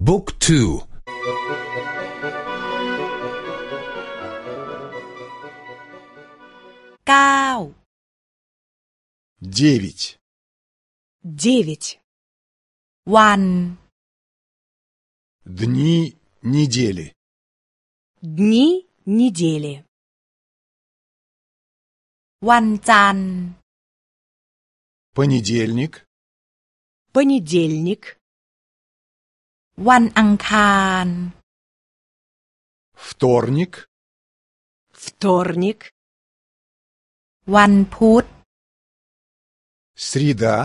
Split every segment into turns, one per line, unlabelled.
Book تو كاو
девять.
Девять.
Ван.
Дни недели.
Дни недели.
Ван цан
понедельник.
Понедельник.
วันอังคาร
вторник,
вторник,
วันพุธ
среда,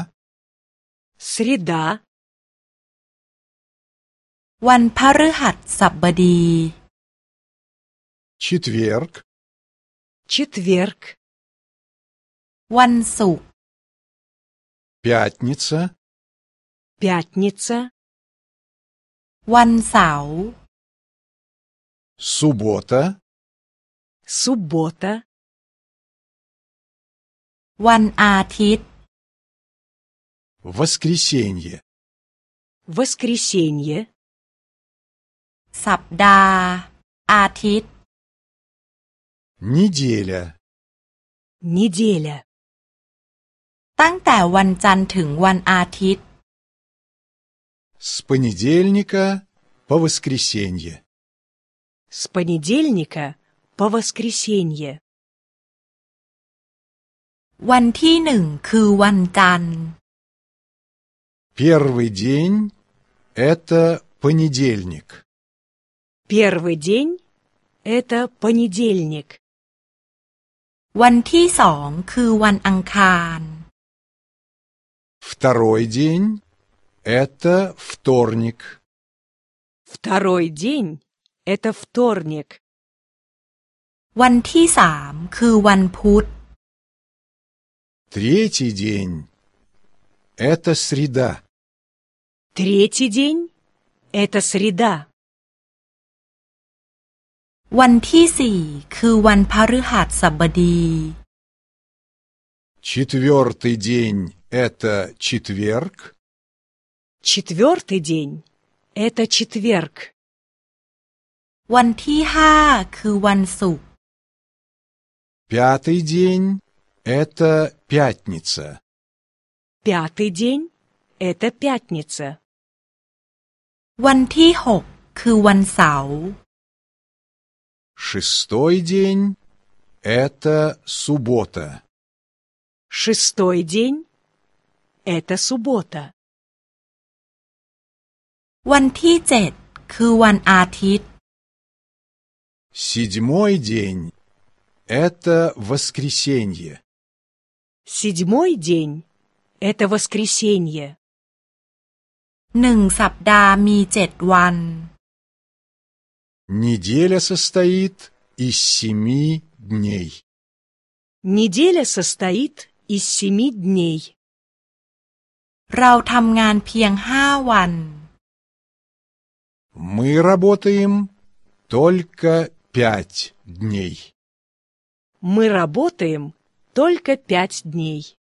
среда,
วันพฤหัสบดี
четверг,
четверг,
วันศุกร์
пятница,
пятница,
วันเสาร์
суббота,
суббота,
วันอาทิตย์
воскресенье,
воскресенье,
สัปดาห์ อาทิตย์
неделя,
неделя,
ตั้งแต่วันจันทร์ถึงวันอาทิตย์
с понедельника по воскресенье,
с понедельника по воскресенье.
วันที่หนึ่งคือวันจันทร์
Первый день – это понедельник.
Первый день – это понедельник.
วันที่สองคือวันอังคาร
Второй день – это вторник.
Второй день – это вторник.
วันที่สามคือวันพุธ
Третий день – это среда.
Третий день – это среда.
วันที่สี่คือวันพฤหัสบดี
Четвертый день – это четверг.
Четвертый день – это четверг.
วันที่ห้าคือวันศุกร์
Пятый день – это пятница.
Пятый день – это пятница.
วันที่หกคือวันเสาร์
Шестой день – это суббота.
Шестой день – это суббота.
วันที่เจ็ดคือวันอาทิตย์
Седьмой день – это воскресенье.
Седьмой день – это воскресенье.
หนึ่งสัปดาห์มีเจ็ดวัน
Неделя состоит из семи дней.
Неделя состоит из семи дней.
เราทำงานเพียงห้าวัน
мы работаем только пять дней.
Мы работаем только пять дней.